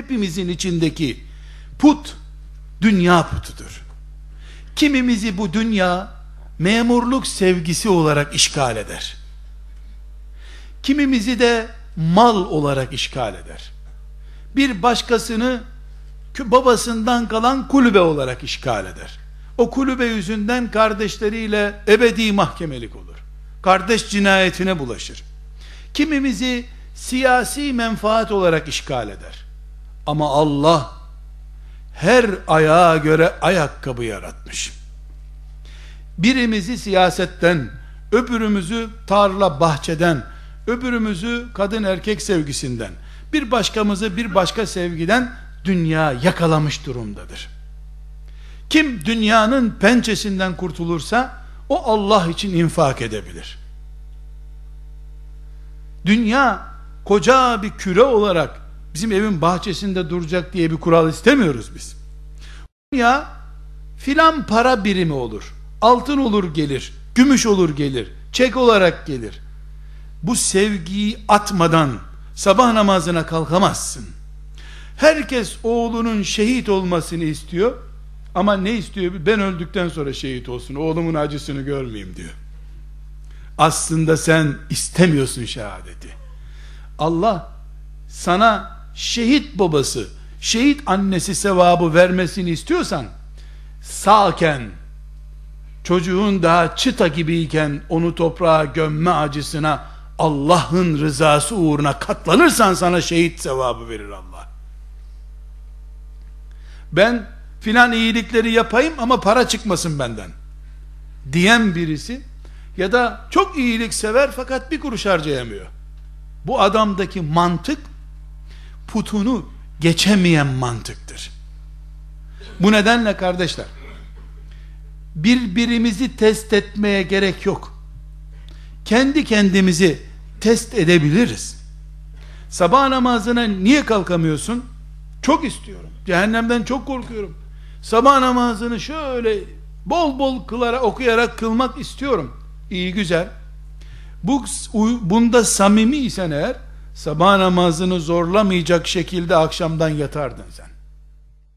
hepimizin içindeki put dünya putudur. Kimimizi bu dünya memurluk sevgisi olarak işgal eder. Kimimizi de mal olarak işgal eder. Bir başkasını babasından kalan kulübe olarak işgal eder. O kulübe yüzünden kardeşleriyle ebedi mahkemelik olur. Kardeş cinayetine bulaşır. Kimimizi siyasi menfaat olarak işgal eder. Ama Allah her ayağa göre ayakkabı yaratmış. Birimizi siyasetten, öbürümüzü tarla bahçeden, öbürümüzü kadın erkek sevgisinden, bir başkamızı bir başka sevgiden dünya yakalamış durumdadır. Kim dünyanın pençesinden kurtulursa o Allah için infak edebilir. Dünya koca bir küre olarak bizim evin bahçesinde duracak diye bir kural istemiyoruz biz. Dünya filan para birimi olur. Altın olur gelir, gümüş olur gelir, çek olarak gelir. Bu sevgiyi atmadan sabah namazına kalkamazsın. Herkes oğlunun şehit olmasını istiyor. Ama ne istiyor? Ben öldükten sonra şehit olsun. Oğlumun acısını görmeyeyim diyor. Aslında sen istemiyorsun şehadeti. Allah sana şehit babası, şehit annesi sevabı vermesini istiyorsan sağken çocuğun daha çıta gibiyken onu toprağa gömme acısına Allah'ın rızası uğruna katlanırsan sana şehit sevabı verir Allah. Ben filan iyilikleri yapayım ama para çıkmasın benden diyen birisi ya da çok iyilik sever fakat bir kuruş harcayamıyor. Bu adamdaki mantık putunu geçemeyen mantıktır. Bu nedenle kardeşler birbirimizi test etmeye gerek yok. Kendi kendimizi test edebiliriz. Sabah namazına niye kalkamıyorsun? Çok istiyorum. Cehennemden çok korkuyorum. Sabah namazını şöyle bol bol kılara okuyarak kılmak istiyorum. İyi güzel. Bu bunda samimi isen eğer sabah namazını zorlamayacak şekilde akşamdan yatardın sen.